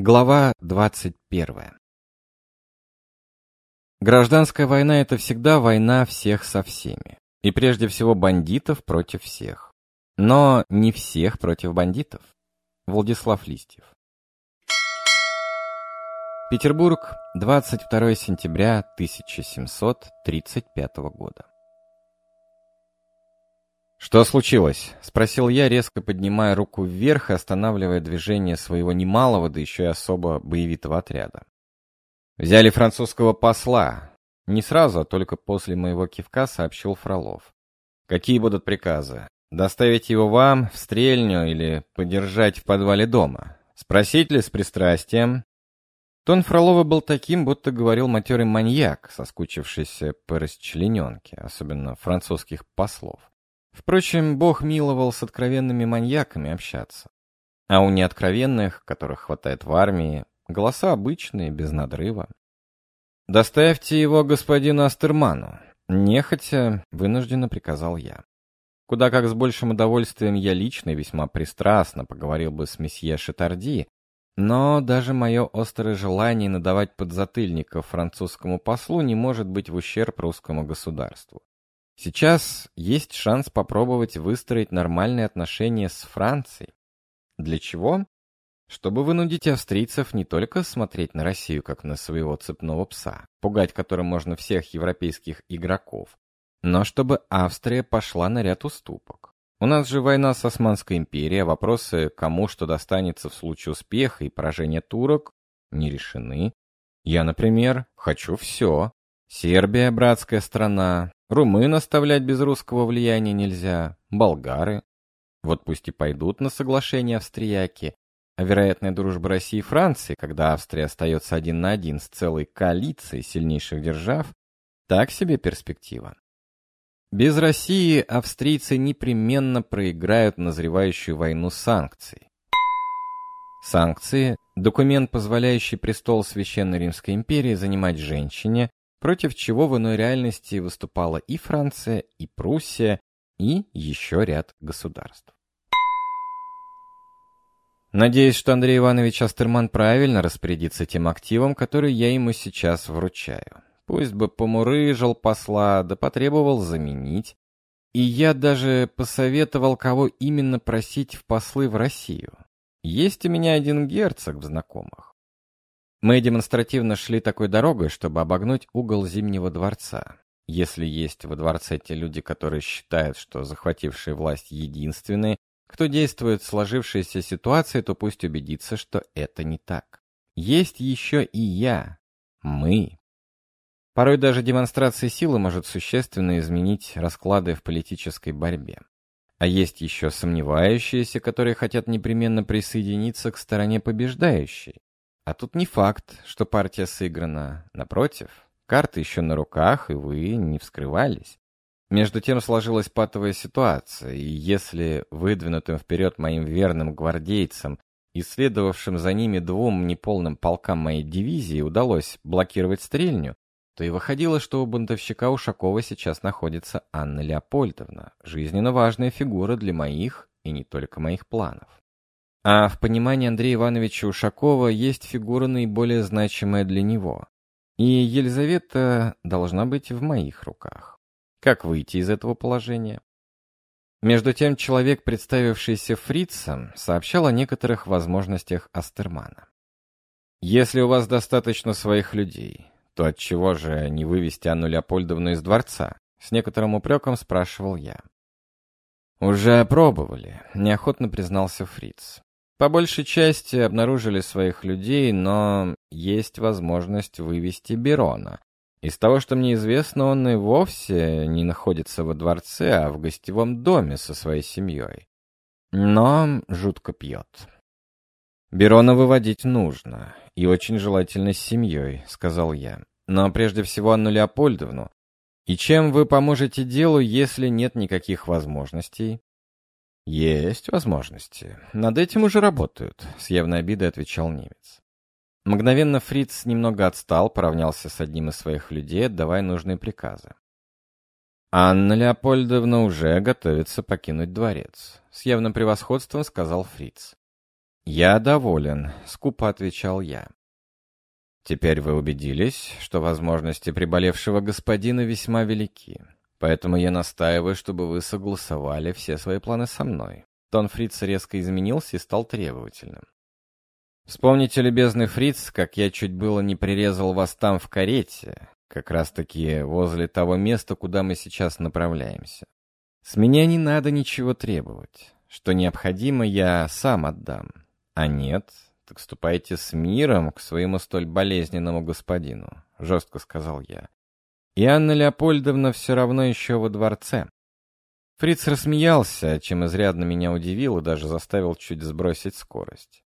Глава 21. Гражданская война — это всегда война всех со всеми. И прежде всего бандитов против всех. Но не всех против бандитов. Владислав Листьев. Петербург, 22 сентября 1735 года. «Что случилось?» — спросил я, резко поднимая руку вверх и останавливая движение своего немалого, да еще и особо боевитого отряда. «Взяли французского посла». Не сразу, а только после моего кивка сообщил Фролов. «Какие будут приказы? Доставить его вам, в стрельню или подержать в подвале дома? Спросить ли с пристрастием?» Тон Фролова был таким, будто говорил матерый маньяк, соскучившийся по расчлененке, особенно французских послов. Впрочем, Бог миловал с откровенными маньяками общаться. А у неоткровенных, которых хватает в армии, голоса обычные, без надрыва. «Доставьте его господину Астерману», — нехотя вынужденно приказал я. Куда как с большим удовольствием я лично весьма пристрастно поговорил бы с месье Шатарди, но даже мое острое желание надавать подзатыльников французскому послу не может быть в ущерб русскому государству. Сейчас есть шанс попробовать выстроить нормальные отношения с Францией. Для чего? Чтобы вынудить австрийцев не только смотреть на Россию как на своего цепного пса, пугать которым можно всех европейских игроков, но чтобы Австрия пошла на ряд уступок. У нас же война с Османской империей, а вопросы, кому что достанется в случае успеха и поражения турок, не решены. Я, например, хочу все. Сербия, братская страна, Румын оставлять без русского влияния нельзя, болгары. Вот пусть и пойдут на соглашение австрияки, а вероятная дружба России и Франции, когда Австрия остается один на один с целой коалицией сильнейших держав, так себе перспектива. Без России австрийцы непременно проиграют назревающую войну санкций. Санкции – документ, позволяющий престол Священной Римской империи занимать женщине, против чего в иной реальности выступала и Франция, и Пруссия, и еще ряд государств. Надеюсь, что Андрей Иванович Астерман правильно распорядится тем активом, который я ему сейчас вручаю. Пусть бы помурыжил посла, да потребовал заменить. И я даже посоветовал, кого именно просить в послы в Россию. Есть у меня один герцог в знакомых. Мы демонстративно шли такой дорогой, чтобы обогнуть угол Зимнего дворца. Если есть во дворце те люди, которые считают, что захватившие власть единственные, кто действует в сложившейся ситуации, то пусть убедится, что это не так. Есть еще и я. Мы. Порой даже демонстрация силы может существенно изменить расклады в политической борьбе. А есть еще сомневающиеся, которые хотят непременно присоединиться к стороне побеждающей. А тут не факт, что партия сыграна. Напротив, карты еще на руках, и вы не вскрывались. Между тем сложилась патовая ситуация, и если выдвинутым вперед моим верным гвардейцам и следовавшим за ними двум неполным полкам моей дивизии удалось блокировать стрельню, то и выходило, что у бунтовщика Ушакова сейчас находится Анна Леопольдовна, жизненно важная фигура для моих и не только моих планов. А в понимании Андрея Ивановича Ушакова есть фигура наиболее значимая для него. И Елизавета должна быть в моих руках. Как выйти из этого положения? Между тем, человек, представившийся фрицем, сообщал о некоторых возможностях Астермана. «Если у вас достаточно своих людей, то отчего же не вывести Анну Леопольдовну из дворца?» С некоторым упреком спрашивал я. «Уже опробовали», — неохотно признался фриц. По большей части обнаружили своих людей, но есть возможность вывести Берона. Из того, что мне известно, он и вовсе не находится во дворце, а в гостевом доме со своей семьей. Но жутко пьет. «Берона выводить нужно, и очень желательно с семьей», — сказал я. «Но прежде всего Анну Леопольдовну. И чем вы поможете делу, если нет никаких возможностей?» «Есть возможности. Над этим уже работают», — с явной обидой отвечал немец. Мгновенно Фриц немного отстал, поравнялся с одним из своих людей, отдавая нужные приказы. «Анна Леопольдовна уже готовится покинуть дворец», — с явным превосходством сказал Фриц. «Я доволен», — скупо отвечал я. «Теперь вы убедились, что возможности приболевшего господина весьма велики, поэтому я настаиваю, чтобы вы согласовали все свои планы со мной». Тон Фрица резко изменился и стал требовательным. «Вспомните, любезный Фриц, как я чуть было не прирезал вас там в карете, как раз-таки возле того места, куда мы сейчас направляемся. С меня не надо ничего требовать. Что необходимо, я сам отдам. А нет, так ступайте с миром к своему столь болезненному господину, жестко сказал я. И Анна Леопольдовна все равно еще во дворце. Фриц рассмеялся, чем изрядно меня удивил и даже заставил чуть сбросить скорость.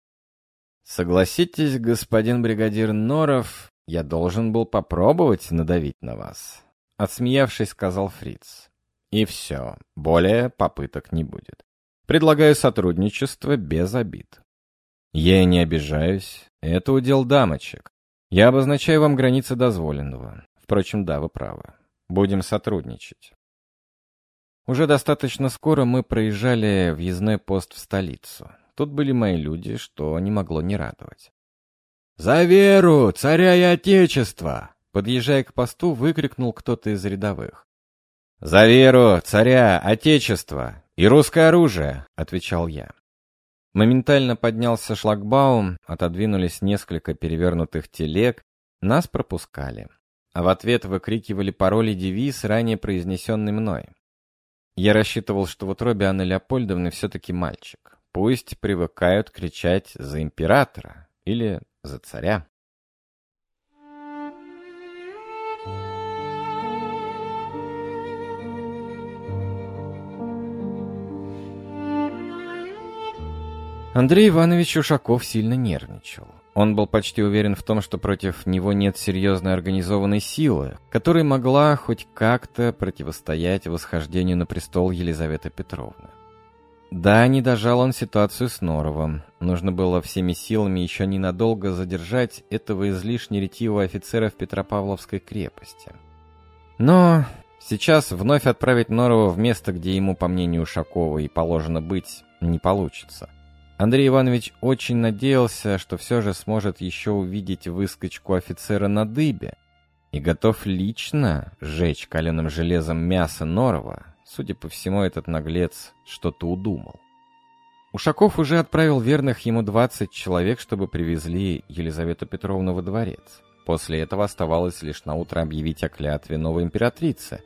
«Согласитесь, господин бригадир Норов, я должен был попробовать надавить на вас», — отсмеявшись, сказал Фриц. «И все, более попыток не будет. Предлагаю сотрудничество без обид». Я не обижаюсь. Это удел дамочек. Я обозначаю вам границы дозволенного. Впрочем, да, вы правы. Будем сотрудничать. Уже достаточно скоро мы проезжали въездной пост в столицу. Тут были мои люди, что не могло не радовать. «За веру, царя и отечества!» Подъезжая к посту, выкрикнул кто-то из рядовых. «За веру, царя, отечества и русское оружие!» — отвечал я. Моментально поднялся шлагбаум, отодвинулись несколько перевернутых телег, нас пропускали. А в ответ выкрикивали пароли девиз, ранее произнесенный мной. Я рассчитывал, что в утробе Анны Леопольдовны все-таки мальчик. Пусть привыкают кричать за императора или за царя. Андрей Иванович Ушаков сильно нервничал. Он был почти уверен в том, что против него нет серьезной организованной силы, которая могла хоть как-то противостоять восхождению на престол Елизаветы Петровны. Да, не дожал он ситуацию с Норовым. Нужно было всеми силами еще ненадолго задержать этого излишне ретивого офицера в Петропавловской крепости. Но сейчас вновь отправить Норова в место, где ему, по мнению Ушакова, и положено быть, не получится. Андрей Иванович очень надеялся, что все же сможет еще увидеть выскочку офицера на дыбе и готов лично сжечь каленым железом мясо Норова. Судя по всему, этот наглец что-то удумал. Ушаков уже отправил верных ему 20 человек, чтобы привезли Елизавету Петровну во дворец. После этого оставалось лишь на утро объявить о клятве новой императрицы,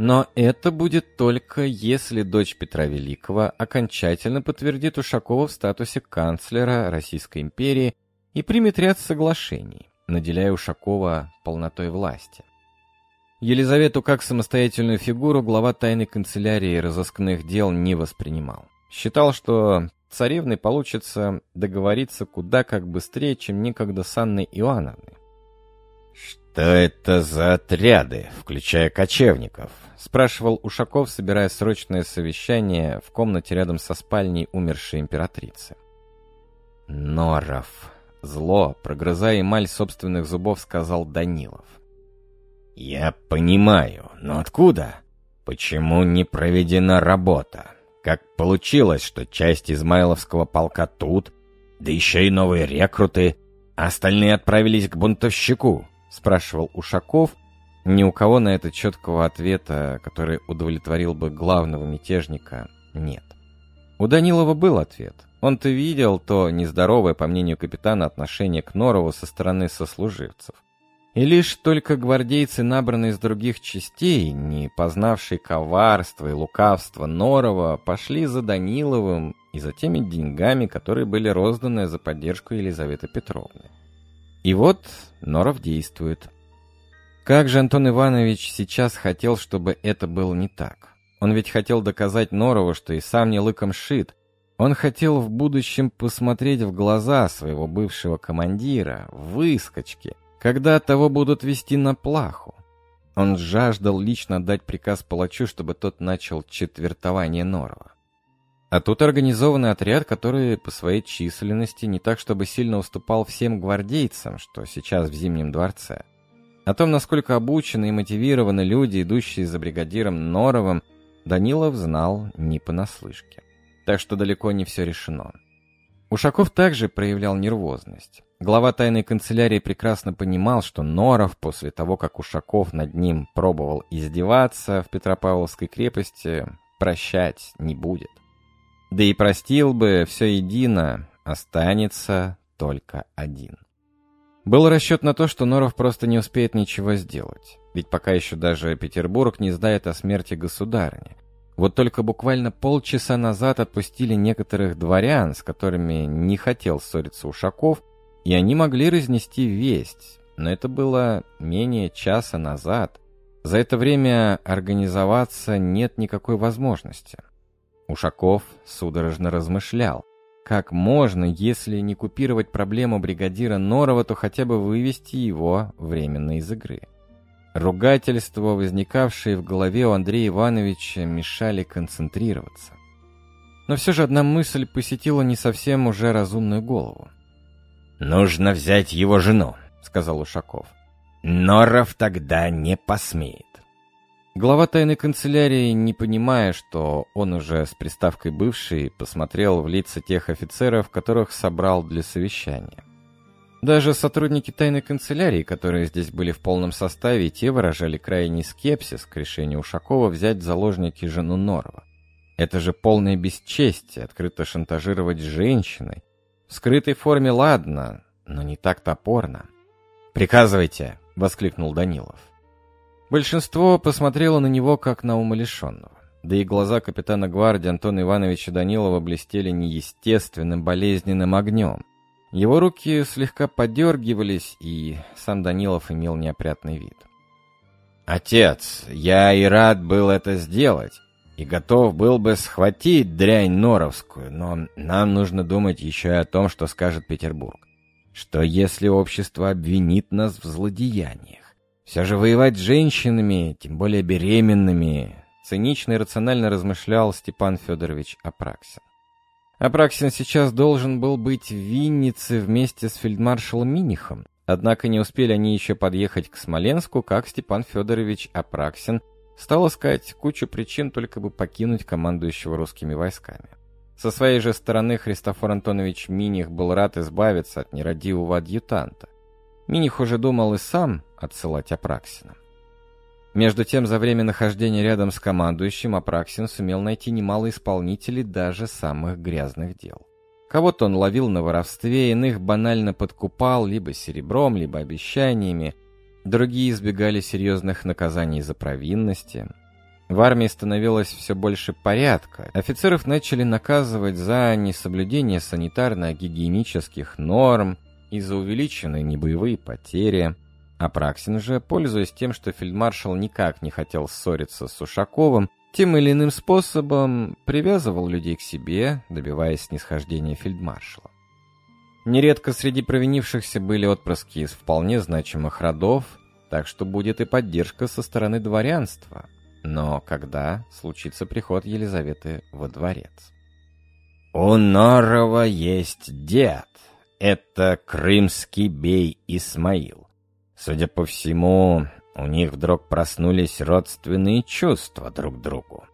но это будет только если дочь Петра Великого окончательно подтвердит Ушакова в статусе канцлера Российской империи и примет ряд соглашений, наделяя Ушакова полнотой власти. Елизавету как самостоятельную фигуру глава тайной канцелярии разыскных дел не воспринимал. Считал, что царевной получится договориться куда как быстрее, чем некогда с Анной Иоанновной. «Что это за отряды, включая кочевников?» спрашивал Ушаков, собирая срочное совещание в комнате рядом со спальней умершей императрицы. «Норов!» — зло, прогрызая эмаль собственных зубов, сказал Данилов. «Я понимаю, но откуда? Почему не проведена работа? Как получилось, что часть Измайловского полка тут, да еще и новые рекруты, а остальные отправились к бунтовщику?» — спрашивал Ушаков, ни у кого на это четкого ответа, который удовлетворил бы главного мятежника, нет. У Данилова был ответ. Он-то видел то нездоровое, по мнению капитана, отношение к Норову со стороны сослуживцев. И лишь только гвардейцы, набранные из других частей, не познавшие коварства и лукавства Норова, пошли за Даниловым и за теми деньгами, которые были розданы за поддержку Елизаветы Петровны. И вот Норов действует. Как же Антон Иванович сейчас хотел, чтобы это было не так? Он ведь хотел доказать Норову, что и сам не лыком шит. Он хотел в будущем посмотреть в глаза своего бывшего командира, выскочки, когда того будут вести на плаху. Он жаждал лично дать приказ палачу, чтобы тот начал четвертование Норова. А тут организованный отряд, который по своей численности не так чтобы сильно уступал всем гвардейцам, что сейчас в Зимнем дворце. О том, насколько обучены и мотивированы люди, идущие за бригадиром Норовым, Данилов знал не понаслышке. Так что далеко не все решено. Ушаков также проявлял нервозность. Глава тайной канцелярии прекрасно понимал, что Норов, после того, как Ушаков над ним пробовал издеваться в Петропавловской крепости, прощать не будет. Да и простил бы все едино, останется только один. Был расчет на то, что Норов просто не успеет ничего сделать. Ведь пока еще даже Петербург не знает о смерти государыни. Вот только буквально полчаса назад отпустили некоторых дворян, с которыми не хотел ссориться Ушаков, и они могли разнести весть, но это было менее часа назад. За это время организоваться нет никакой возможности. Ушаков судорожно размышлял. Как можно, если не купировать проблему бригадира Норова, то хотя бы вывести его временно из игры? Ругательства, возникавшие в голове у Андрея Ивановича, мешали концентрироваться. Но все же одна мысль посетила не совсем уже разумную голову. «Нужно взять его жену», — сказал Ушаков. «Норов тогда не посмеет». Глава тайной канцелярии, не понимая, что он уже с приставкой «бывший», посмотрел в лица тех офицеров, которых собрал для совещания. Даже сотрудники тайной канцелярии, которые здесь были в полном составе, те выражали крайний скепсис к решению Ушакова взять в заложники жену Норова. Это же полное бесчестие, открыто шантажировать женщиной, в скрытой форме ладно, но не так топорно. «Приказывайте!» — воскликнул Данилов. Большинство посмотрело на него как на умалишенного. Да и глаза капитана гвардии Антона Ивановича Данилова блестели неестественным болезненным огнем. Его руки слегка подергивались, и сам Данилов имел неопрятный вид. «Отец, я и рад был это сделать, и готов был бы схватить дрянь Норовскую, но нам нужно думать еще и о том, что скажет Петербург. Что если общество обвинит нас в злодеяниях? Все же воевать с женщинами, тем более беременными, цинично и рационально размышлял Степан Федорович Апраксин. Апраксин сейчас должен был быть в Виннице вместе с фельдмаршалом Минихом, однако не успели они еще подъехать к Смоленску, как Степан Федорович Апраксин стал искать кучу причин только бы покинуть командующего русскими войсками. Со своей же стороны Христофор Антонович Миних был рад избавиться от нерадивого адъютанта. Миних уже думал и сам отсылать Апраксина. Между тем, за время нахождения рядом с командующим Апраксин сумел найти немало исполнителей даже самых грязных дел. Кого-то он ловил на воровстве, иных банально подкупал либо серебром, либо обещаниями, Другие избегали серьезных наказаний за провинности. В армии становилось все больше порядка. Офицеров начали наказывать за несоблюдение санитарно-гигиенических норм и за увеличенные небоевые потери. А Праксин же, пользуясь тем, что фельдмаршал никак не хотел ссориться с Ушаковым, тем или иным способом привязывал людей к себе, добиваясь снисхождения фельдмаршала. Нередко среди провинившихся были отпрыски из вполне значимых родов, так что будет и поддержка со стороны дворянства. Но когда случится приход Елизаветы во дворец? «У Норова есть дед. Это крымский бей Исмаил. Судя по всему, у них вдруг проснулись родственные чувства друг к другу.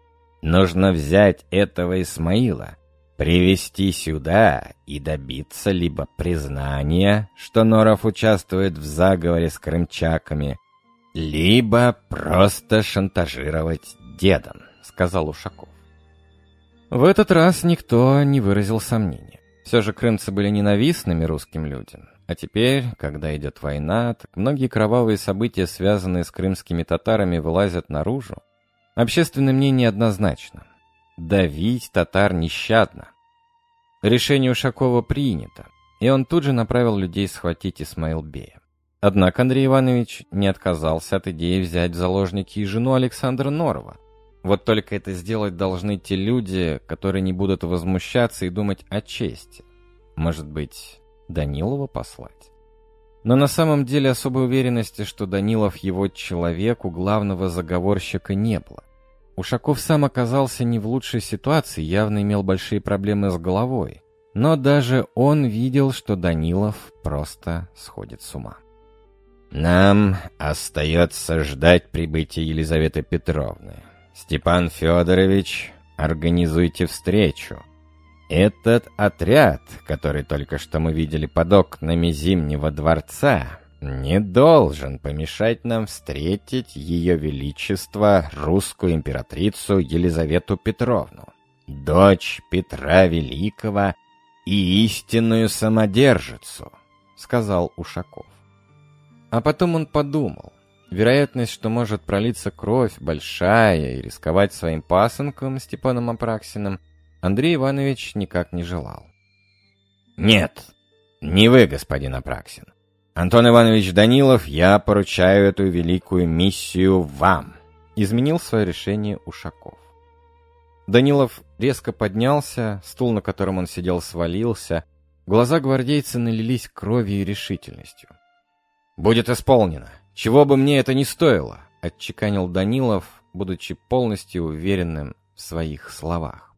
Нужно взять этого Исмаила» привести сюда и добиться либо признания, что Норов участвует в заговоре с крымчаками, либо просто шантажировать дедом, сказал Ушаков. В этот раз никто не выразил сомнения. Все же крымцы были ненавистными русским людям. А теперь, когда идет война, так многие кровавые события, связанные с крымскими татарами, вылазят наружу. Общественное мнение однозначно давить татар нещадно. Решение Ушакова принято, и он тут же направил людей схватить Исмаилбея. Однако Андрей Иванович не отказался от идеи взять в заложники и жену Александра Норова. Вот только это сделать должны те люди, которые не будут возмущаться и думать о чести. Может быть, Данилова послать? Но на самом деле особой уверенности, что Данилов его человек, у главного заговорщика не было. Ушаков сам оказался не в лучшей ситуации, явно имел большие проблемы с головой. Но даже он видел, что Данилов просто сходит с ума. «Нам остается ждать прибытия Елизаветы Петровны. Степан Федорович, организуйте встречу. Этот отряд, который только что мы видели под окнами Зимнего дворца, не должен помешать нам встретить Ее Величество, русскую императрицу Елизавету Петровну, дочь Петра Великого и истинную самодержицу, сказал Ушаков. А потом он подумал. Вероятность, что может пролиться кровь, большая, и рисковать своим пасынком Степаном Апраксиным – Андрей Иванович никак не желал. «Нет, не вы, господин Апраксин. Антон Иванович Данилов, я поручаю эту великую миссию вам», — изменил свое решение Ушаков. Данилов резко поднялся, стул, на котором он сидел, свалился, глаза гвардейца налились кровью и решительностью. «Будет исполнено, чего бы мне это ни стоило», — отчеканил Данилов, будучи полностью уверенным в своих словах.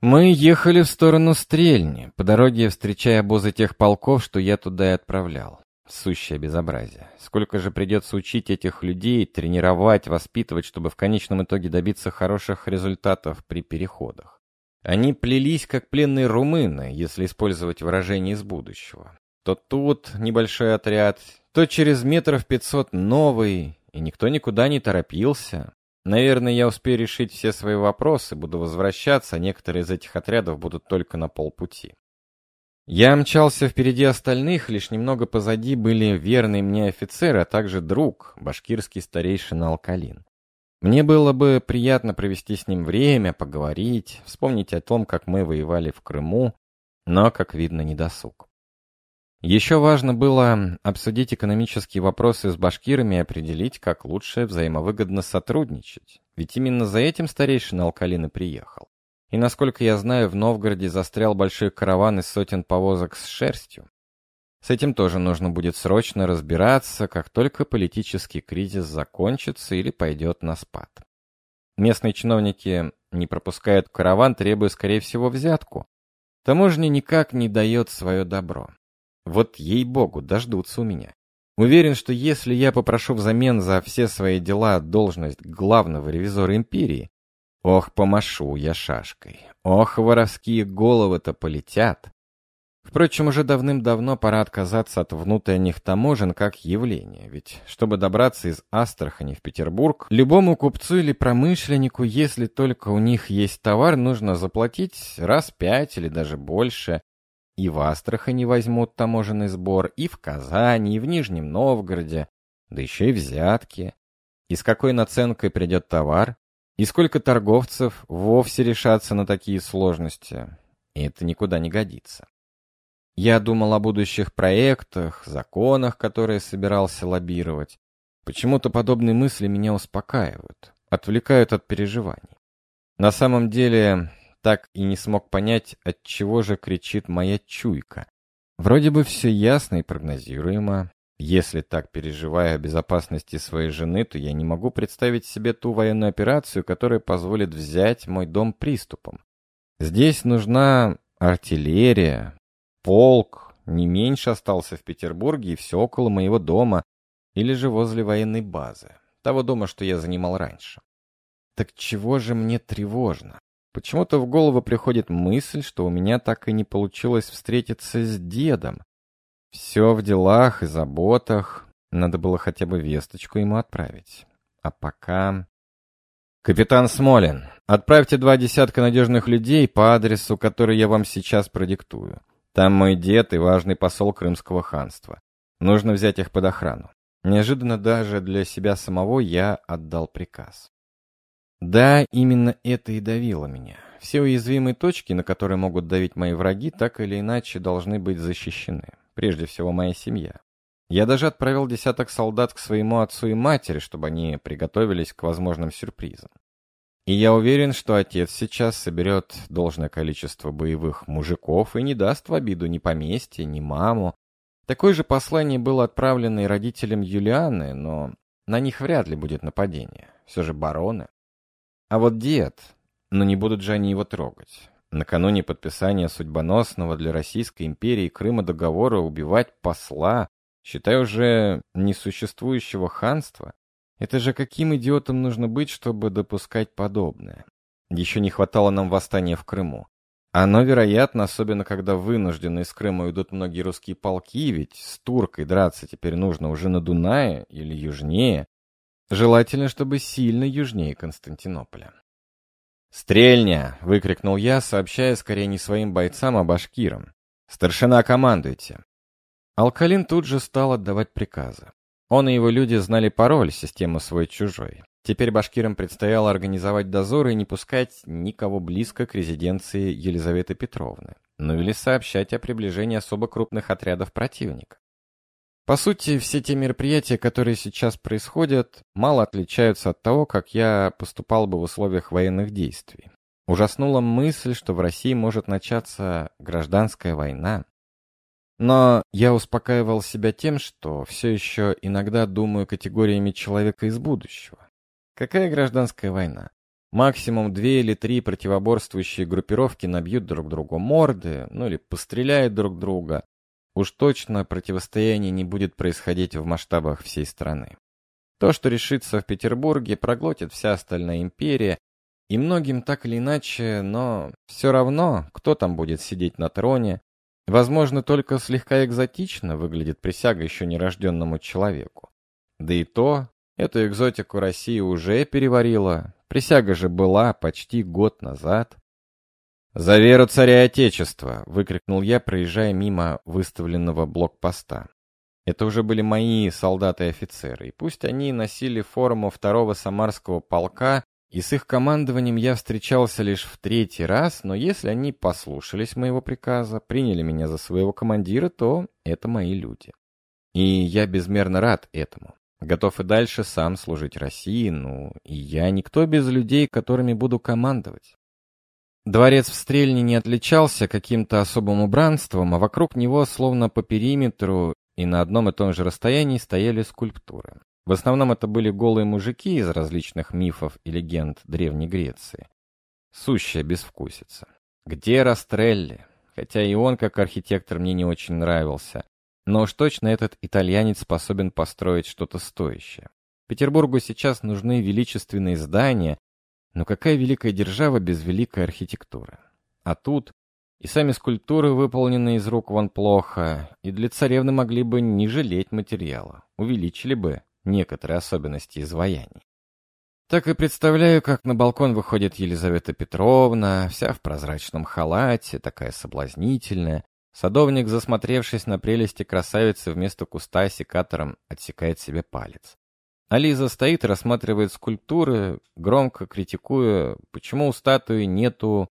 Мы ехали в сторону Стрельни, по дороге встречая обозы тех полков, что я туда и отправлял. Сущее безобразие. Сколько же придется учить этих людей, тренировать, воспитывать, чтобы в конечном итоге добиться хороших результатов при переходах. Они плелись, как пленные румыны, если использовать выражение из будущего. То тут небольшой отряд, то через метров пятьсот новый, и никто никуда не торопился. Наверное, я успею решить все свои вопросы, буду возвращаться, а некоторые из этих отрядов будут только на полпути. Я мчался впереди остальных, лишь немного позади были верные мне офицеры, а также друг, башкирский старейшина Алкалин. Мне было бы приятно провести с ним время, поговорить, вспомнить о том, как мы воевали в Крыму, но, как видно, не досуг. Еще важно было обсудить экономические вопросы с башкирами и определить, как лучше взаимовыгодно сотрудничать. Ведь именно за этим старейшина Алкалины приехал. И, насколько я знаю, в Новгороде застрял большой караван из сотен повозок с шерстью. С этим тоже нужно будет срочно разбираться, как только политический кризис закончится или пойдет на спад. Местные чиновники не пропускают караван, требуя, скорее всего, взятку. Таможня никак не дает свое добро. Вот ей-богу, дождутся у меня. Уверен, что если я попрошу взамен за все свои дела должность главного ревизора империи, ох, помашу я шашкой, ох, воровские головы-то полетят. Впрочем, уже давным-давно пора отказаться от внутренних таможен как явления, ведь чтобы добраться из Астрахани в Петербург, любому купцу или промышленнику, если только у них есть товар, нужно заплатить раз пять или даже больше, и в Астрахани возьмут таможенный сбор, и в Казани, и в Нижнем Новгороде, да еще и взятки. И с какой наценкой придет товар? И сколько торговцев вовсе решатся на такие сложности? И это никуда не годится. Я думал о будущих проектах, законах, которые собирался лоббировать. Почему-то подобные мысли меня успокаивают, отвлекают от переживаний. На самом деле, так и не смог понять, от чего же кричит моя чуйка. Вроде бы все ясно и прогнозируемо. Если так переживаю о безопасности своей жены, то я не могу представить себе ту военную операцию, которая позволит взять мой дом приступом. Здесь нужна артиллерия, полк, не меньше остался в Петербурге и все около моего дома, или же возле военной базы, того дома, что я занимал раньше. Так чего же мне тревожно? Почему-то в голову приходит мысль, что у меня так и не получилось встретиться с дедом. Все в делах и заботах. Надо было хотя бы весточку ему отправить. А пока... «Капитан Смолин, отправьте два десятка надежных людей по адресу, который я вам сейчас продиктую. Там мой дед и важный посол Крымского ханства. Нужно взять их под охрану. Неожиданно даже для себя самого я отдал приказ. Да, именно это и давило меня. Все уязвимые точки, на которые могут давить мои враги, так или иначе должны быть защищены. Прежде всего, моя семья. Я даже отправил десяток солдат к своему отцу и матери, чтобы они приготовились к возможным сюрпризам. И я уверен, что отец сейчас соберет должное количество боевых мужиков и не даст в обиду ни поместье, ни маму. Такое же послание было отправлено и родителям Юлианы, но на них вряд ли будет нападение. Все же бароны. А вот дед... Но не будут же они его трогать. Накануне подписания судьбоносного для Российской империи Крыма договора убивать посла, считай уже несуществующего ханства? Это же каким идиотом нужно быть, чтобы допускать подобное? Еще не хватало нам восстания в Крыму. Оно, вероятно, особенно когда вынуждены из Крыма уйдут многие русские полки, ведь с туркой драться теперь нужно уже на Дунае или южнее. Желательно, чтобы сильно южнее Константинополя. «Стрельня!» — выкрикнул я, сообщая скорее не своим бойцам, а башкирам. «Старшина, командуйте!» Алкалин тут же стал отдавать приказы. Он и его люди знали пароль системы свой-чужой. Теперь башкирам предстояло организовать дозоры и не пускать никого близко к резиденции Елизаветы Петровны, ну или сообщать о приближении особо крупных отрядов противника. По сути, все те мероприятия, которые сейчас происходят, мало отличаются от того, как я поступал бы в условиях военных действий. Ужаснула мысль, что в России может начаться гражданская война. Но я успокаивал себя тем, что все еще иногда думаю категориями человека из будущего. Какая гражданская война? Максимум две или три противоборствующие группировки набьют друг другу морды, ну или постреляют друг друга, Уж точно противостояние не будет происходить в масштабах всей страны. То, что решится в Петербурге, проглотит вся остальная империя, и многим так или иначе, но все равно, кто там будет сидеть на троне, возможно, только слегка экзотично выглядит присяга еще нерожденному человеку. Да и то, эту экзотику Россия уже переварила, присяга же была почти год назад. «За веру царя и отечества!» — выкрикнул я, проезжая мимо выставленного блокпоста. Это уже были мои солдаты и офицеры, и пусть они носили форму второго самарского полка, и с их командованием я встречался лишь в третий раз, но если они послушались моего приказа, приняли меня за своего командира, то это мои люди. И я безмерно рад этому. Готов и дальше сам служить России, ну, и я никто без людей, которыми буду командовать. Дворец в Стрельне не отличался каким-то особым убранством, а вокруг него, словно по периметру и на одном и том же расстоянии, стояли скульптуры. В основном это были голые мужики из различных мифов и легенд Древней Греции. Сущая безвкусица. Где Растрелли? Хотя и он, как архитектор, мне не очень нравился. Но уж точно этот итальянец способен построить что-то стоящее. Петербургу сейчас нужны величественные здания, но какая великая держава без великой архитектуры? А тут и сами скульптуры выполнены из рук вон плохо, и для царевны могли бы не жалеть материала, увеличили бы некоторые особенности изваяний. Так и представляю, как на балкон выходит Елизавета Петровна, вся в прозрачном халате, такая соблазнительная. Садовник, засмотревшись на прелести красавицы, вместо куста секатором отсекает себе палец. А стоит рассматривает скульптуры, громко критикуя, почему у статуи нету...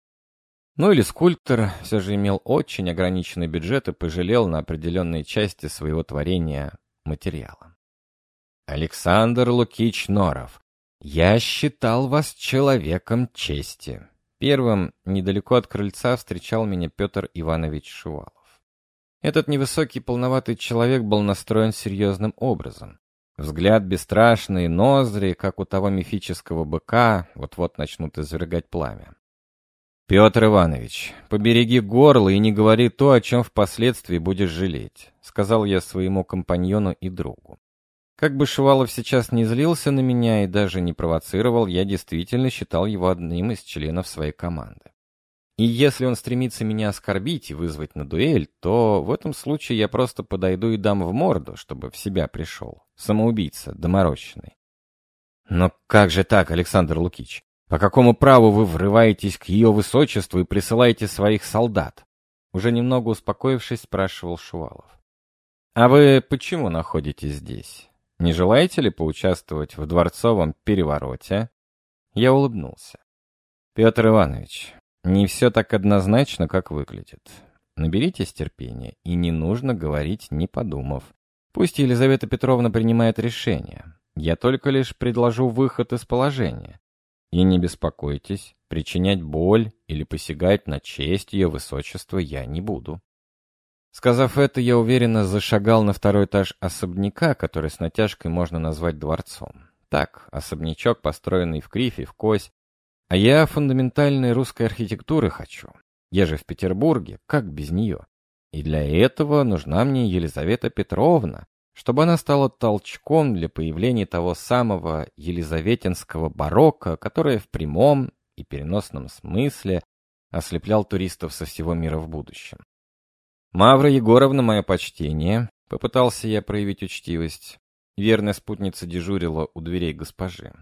Ну или скульптор все же имел очень ограниченный бюджет и пожалел на определенные части своего творения материала. Александр Лукич Норов, я считал вас человеком чести. Первым, недалеко от крыльца, встречал меня Петр Иванович Шувалов. Этот невысокий полноватый человек был настроен серьезным образом. Взгляд бесстрашный, ноздри, как у того мифического быка, вот-вот начнут извергать пламя. «Петр Иванович, побереги горло и не говори то, о чем впоследствии будешь жалеть», — сказал я своему компаньону и другу. Как бы Шувалов сейчас не злился на меня и даже не провоцировал, я действительно считал его одним из членов своей команды. И если он стремится меня оскорбить и вызвать на дуэль, то в этом случае я просто подойду и дам в морду, чтобы в себя пришел. Самоубийца, доморощенный. Но как же так, Александр Лукич? По какому праву вы врываетесь к ее высочеству и присылаете своих солдат? Уже немного успокоившись, спрашивал Шувалов. А вы почему находитесь здесь? Не желаете ли поучаствовать в дворцовом перевороте? Я улыбнулся. Петр Иванович, не все так однозначно, как выглядит. Наберитесь терпения, и не нужно говорить, не подумав. Пусть Елизавета Петровна принимает решение. Я только лишь предложу выход из положения. И не беспокойтесь, причинять боль или посягать на честь ее высочества я не буду. Сказав это, я уверенно зашагал на второй этаж особняка, который с натяжкой можно назвать дворцом. Так, особнячок, построенный в кривь и в кость, а я фундаментальной русской архитектуры хочу. Я же в Петербурге, как без нее? И для этого нужна мне Елизавета Петровна, чтобы она стала толчком для появления того самого елизаветинского барокко, которое в прямом и переносном смысле ослеплял туристов со всего мира в будущем. «Мавра Егоровна, мое почтение», — попытался я проявить учтивость. Верная спутница дежурила у дверей госпожи.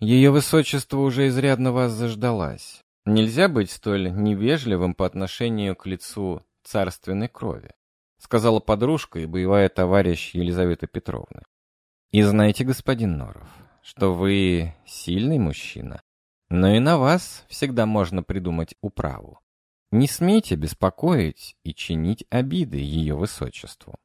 «Ее высочество уже изрядно вас заждалась. Нельзя быть столь невежливым по отношению к лицу царственной крови», — сказала подружка и боевая товарищ Елизавета Петровна. «И знаете, господин Норов, что вы сильный мужчина, но и на вас всегда можно придумать управу. Не смейте беспокоить и чинить обиды ее высочеству.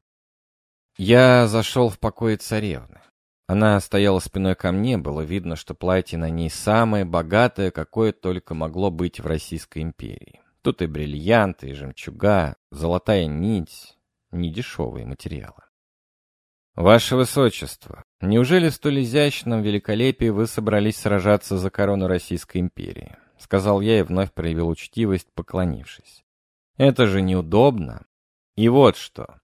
Я зашел в покое царевны. Она стояла спиной ко мне, было видно, что платье на ней самое богатое, какое только могло быть в Российской империи. Тут и бриллианты, и жемчуга, золотая нить, недешевые материалы. «Ваше Высочество, неужели в столь изящном великолепии вы собрались сражаться за корону Российской империи?» — сказал я и вновь проявил учтивость, поклонившись. «Это же неудобно. И вот что.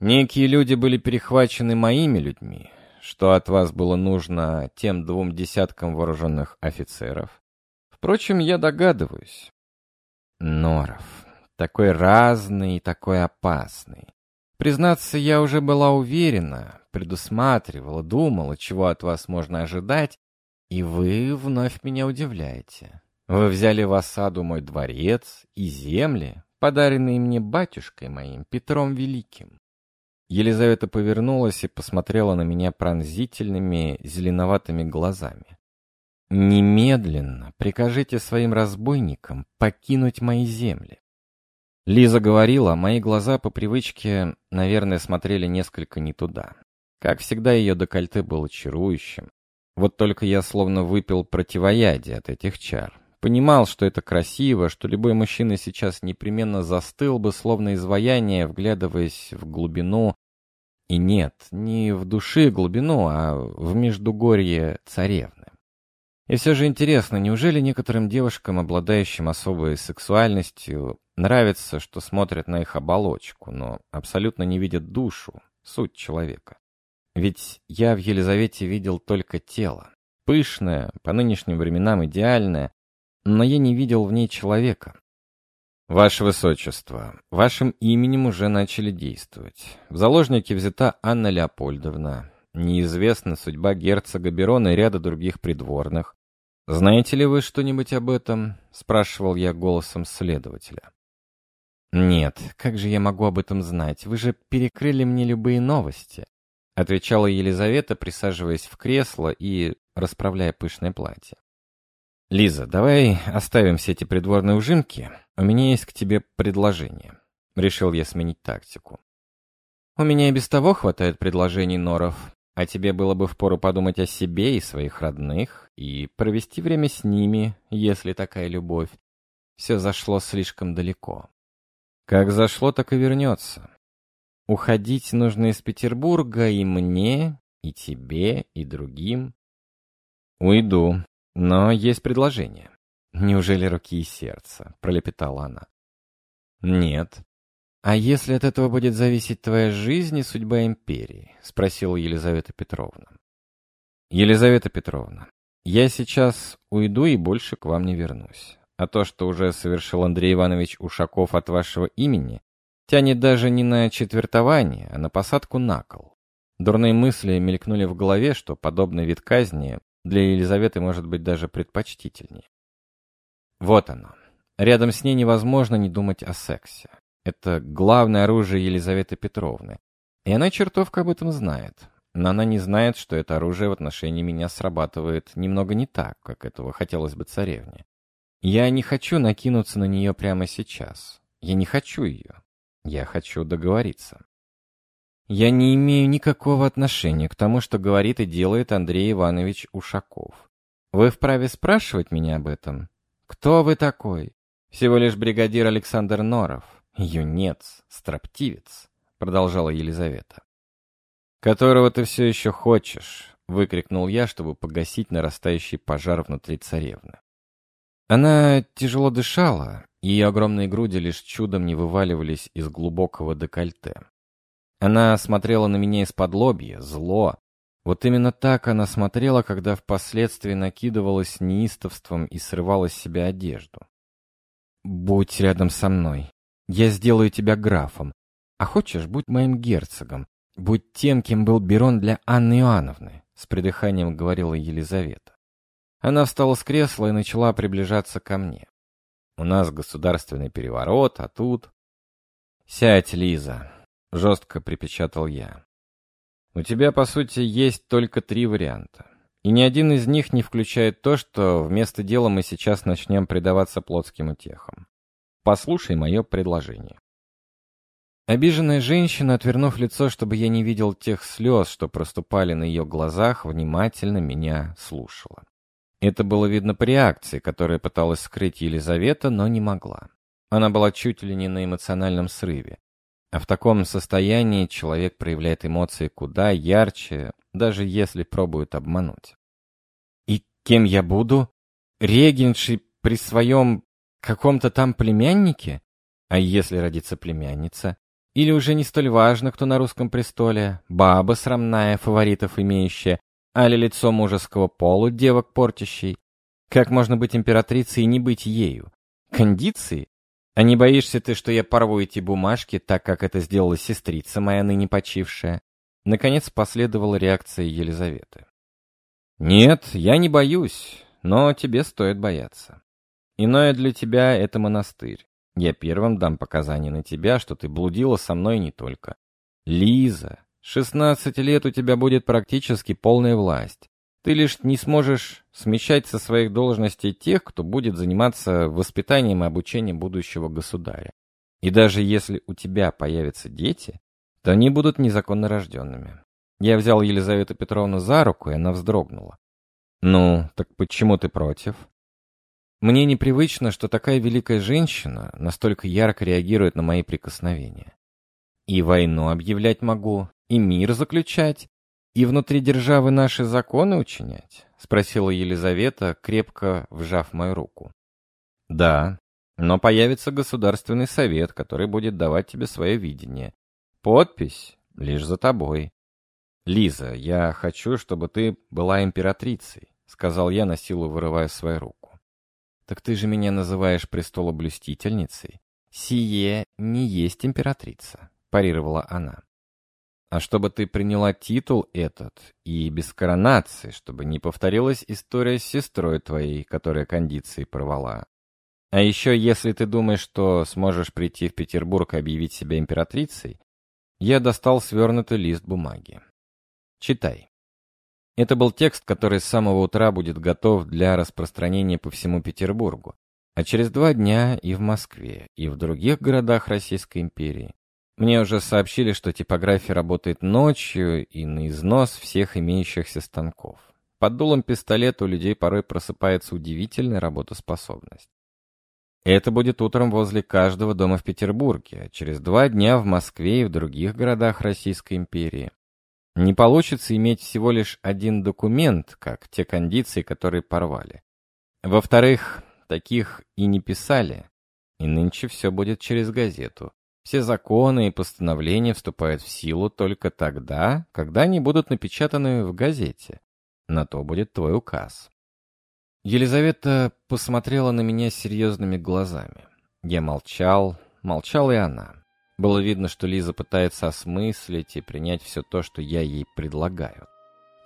Некие люди были перехвачены моими людьми, что от вас было нужно тем двум десяткам вооруженных офицеров. Впрочем, я догадываюсь. Норов, такой разный и такой опасный. Признаться, я уже была уверена, предусматривала, думала, чего от вас можно ожидать, и вы вновь меня удивляете. Вы взяли в осаду мой дворец и земли, подаренные мне батюшкой моим, Петром Великим. Елизавета повернулась и посмотрела на меня пронзительными зеленоватыми глазами. «Немедленно прикажите своим разбойникам покинуть мои земли». Лиза говорила, мои глаза по привычке, наверное, смотрели несколько не туда. Как всегда, ее декольте было чарующим, вот только я словно выпил противоядие от этих чар. Понимал, что это красиво, что любой мужчина сейчас непременно застыл бы, словно изваяние, вглядываясь в глубину. И нет, не в души глубину, а в междугорье царевны. И все же интересно, неужели некоторым девушкам, обладающим особой сексуальностью, нравится, что смотрят на их оболочку, но абсолютно не видят душу, суть человека? Ведь я в Елизавете видел только тело. Пышное, по нынешним временам идеальное, но я не видел в ней человека. Ваше Высочество, вашим именем уже начали действовать. В заложники взята Анна Леопольдовна. Неизвестна судьба герцога Берона и ряда других придворных. Знаете ли вы что-нибудь об этом? Спрашивал я голосом следователя. Нет, как же я могу об этом знать? Вы же перекрыли мне любые новости. — отвечала Елизавета, присаживаясь в кресло и расправляя пышное платье. «Лиза, давай оставим все эти придворные ужимки. У меня есть к тебе предложение». Решил я сменить тактику. «У меня и без того хватает предложений, Норов, а тебе было бы впору подумать о себе и своих родных и провести время с ними, если такая любовь. Все зашло слишком далеко. Как зашло, так и вернется. Уходить нужно из Петербурга и мне, и тебе, и другим. Уйду, но есть предложение. Неужели руки и сердце? Пролепетала она. Нет. А если от этого будет зависеть твоя жизнь и судьба империи? Спросила Елизавета Петровна. Елизавета Петровна, я сейчас уйду и больше к вам не вернусь. А то, что уже совершил Андрей Иванович Ушаков от вашего имени, Тянет даже не на четвертование, а на посадку на кол. Дурные мысли мелькнули в голове, что подобный вид казни для Елизаветы может быть даже предпочтительнее. Вот оно. Рядом с ней невозможно не думать о сексе. Это главное оружие Елизаветы Петровны. И она чертовка об этом знает. Но она не знает, что это оружие в отношении меня срабатывает немного не так, как этого хотелось бы царевне. Я не хочу накинуться на нее прямо сейчас. Я не хочу ее. Я хочу договориться. Я не имею никакого отношения к тому, что говорит и делает Андрей Иванович Ушаков. Вы вправе спрашивать меня об этом? Кто вы такой? Всего лишь бригадир Александр Норов, юнец, строптивец, продолжала Елизавета. Которого ты все еще хочешь, выкрикнул я, чтобы погасить нарастающий пожар внутри царевны. Она тяжело дышала, Ее огромные груди лишь чудом не вываливались из глубокого декольте. Она смотрела на меня из-под лобья, зло. Вот именно так она смотрела, когда впоследствии накидывалась неистовством и срывала с себя одежду. «Будь рядом со мной. Я сделаю тебя графом. А хочешь, будь моим герцогом. Будь тем, кем был Берон для Анны Иоанновны», — с придыханием говорила Елизавета. Она встала с кресла и начала приближаться ко мне. У нас государственный переворот, а тут... «Сядь, Лиза», — жестко припечатал я. «У тебя, по сути, есть только три варианта. И ни один из них не включает то, что вместо дела мы сейчас начнем предаваться плотским утехам. Послушай мое предложение». Обиженная женщина, отвернув лицо, чтобы я не видел тех слез, что проступали на ее глазах, внимательно меня слушала. Это было видно по реакции, которая пыталась скрыть Елизавета, но не могла. Она была чуть ли не на эмоциональном срыве. А в таком состоянии человек проявляет эмоции куда ярче, даже если пробует обмануть. «И кем я буду? Регеншей при своем каком-то там племяннике? А если родится племянница? Или уже не столь важно, кто на русском престоле? Баба срамная, фаворитов имеющая, Али лицо мужеского полу, девок портящей? Как можно быть императрицей и не быть ею? Кондиции? А не боишься ты, что я порву эти бумажки, так как это сделала сестрица моя ныне почившая? Наконец последовала реакция Елизаветы. Нет, я не боюсь, но тебе стоит бояться. Иное для тебя — это монастырь. Я первым дам показания на тебя, что ты блудила со мной не только. Лиза, 16 лет у тебя будет практически полная власть. Ты лишь не сможешь смещать со своих должностей тех, кто будет заниматься воспитанием и обучением будущего государя. И даже если у тебя появятся дети, то они будут незаконно рожденными. Я взял Елизавету Петровну за руку, и она вздрогнула. «Ну, так почему ты против?» Мне непривычно, что такая великая женщина настолько ярко реагирует на мои прикосновения. И войну объявлять могу, и мир заключать, и внутри державы наши законы учинять?» — спросила Елизавета, крепко вжав мою руку. «Да, но появится Государственный совет, который будет давать тебе свое видение. Подпись лишь за тобой. Лиза, я хочу, чтобы ты была императрицей», — сказал я, на силу вырывая свою руку. «Так ты же меня называешь престолоблюстительницей. Сие не есть императрица», — парировала она а чтобы ты приняла титул этот и без коронации, чтобы не повторилась история с сестрой твоей, которая кондиции порвала. А еще, если ты думаешь, что сможешь прийти в Петербург и объявить себя императрицей, я достал свернутый лист бумаги. Читай. Это был текст, который с самого утра будет готов для распространения по всему Петербургу, а через два дня и в Москве, и в других городах Российской империи. Мне уже сообщили, что типография работает ночью и на износ всех имеющихся станков. Под дулом пистолета у людей порой просыпается удивительная работоспособность. Это будет утром возле каждого дома в Петербурге, а через два дня в Москве и в других городах Российской империи. Не получится иметь всего лишь один документ, как те кондиции, которые порвали. Во-вторых, таких и не писали, и нынче все будет через газету. Все законы и постановления вступают в силу только тогда, когда они будут напечатаны в газете. На то будет твой указ. Елизавета посмотрела на меня серьезными глазами. Я молчал, молчала и она. Было видно, что Лиза пытается осмыслить и принять все то, что я ей предлагаю.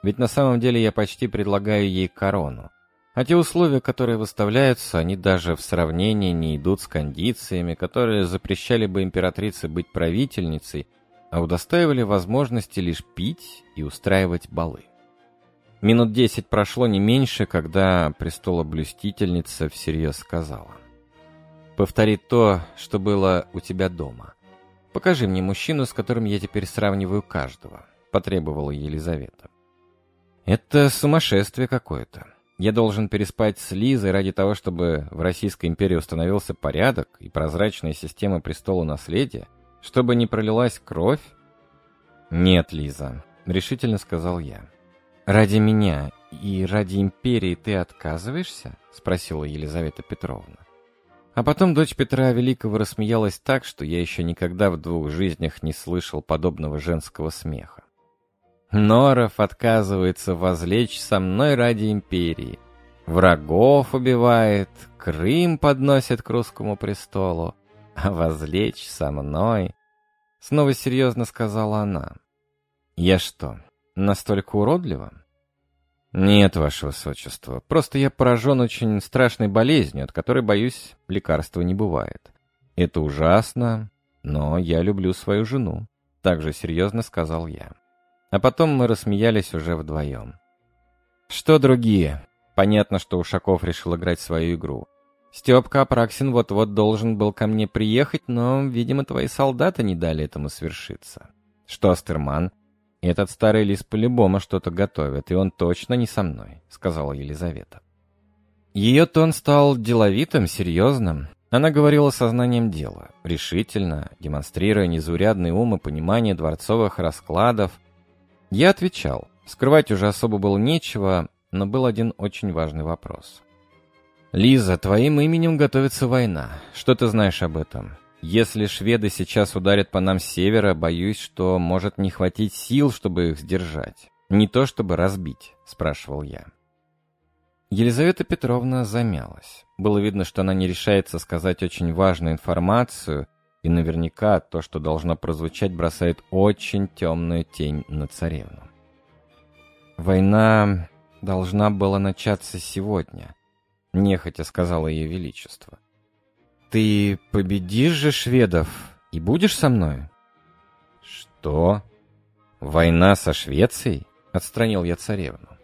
Ведь на самом деле я почти предлагаю ей корону. А те условия, которые выставляются, они даже в сравнении не идут с кондициями, которые запрещали бы императрице быть правительницей, а удостаивали возможности лишь пить и устраивать балы. Минут десять прошло не меньше, когда престолоблюстительница всерьез сказала. «Повтори то, что было у тебя дома. Покажи мне мужчину, с которым я теперь сравниваю каждого», — потребовала Елизавета. «Это сумасшествие какое-то. Я должен переспать с Лизой ради того, чтобы в Российской империи установился порядок и прозрачная система престола наследия, чтобы не пролилась кровь? Нет, Лиза, решительно сказал я. Ради меня и ради империи ты отказываешься? Спросила Елизавета Петровна. А потом дочь Петра Великого рассмеялась так, что я еще никогда в двух жизнях не слышал подобного женского смеха. Норов отказывается возлечь со мной ради империи. Врагов убивает, Крым подносит к русскому престолу. А возлечь со мной... Снова серьезно сказала она. Я что, настолько уродлива? Нет, ваше высочество, просто я поражен очень страшной болезнью, от которой, боюсь, лекарства не бывает. Это ужасно, но я люблю свою жену. Также серьезно сказал я. А потом мы рассмеялись уже вдвоем. Что другие? Понятно, что Ушаков решил играть свою игру. Степка Апраксин вот-вот должен был ко мне приехать, но, видимо, твои солдаты не дали этому свершиться. Что, Астерман? Этот старый лис по-любому что-то готовит, и он точно не со мной, сказала Елизавета. Ее тон стал деловитым, серьезным. Она говорила сознанием дела, решительно, демонстрируя незаурядный ум и понимание дворцовых раскладов, я отвечал. Скрывать уже особо было нечего, но был один очень важный вопрос. «Лиза, твоим именем готовится война. Что ты знаешь об этом? Если шведы сейчас ударят по нам с севера, боюсь, что может не хватить сил, чтобы их сдержать. Не то чтобы разбить», — спрашивал я. Елизавета Петровна замялась. Было видно, что она не решается сказать очень важную информацию, и наверняка то, что должно прозвучать, бросает очень темную тень на царевну. «Война должна была начаться сегодня», — нехотя сказала ее величество. «Ты победишь же шведов и будешь со мной?» «Что? Война со Швецией?» — отстранил я царевну.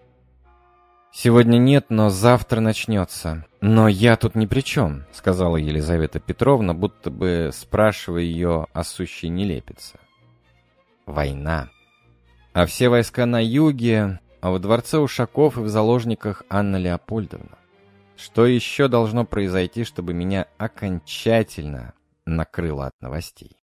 «Сегодня нет, но завтра начнется. Но я тут ни при чем», — сказала Елизавета Петровна, будто бы спрашивая ее о сущей нелепице. «Война. А все войска на юге, а во дворце Ушаков и в заложниках Анна Леопольдовна. Что еще должно произойти, чтобы меня окончательно накрыло от новостей?»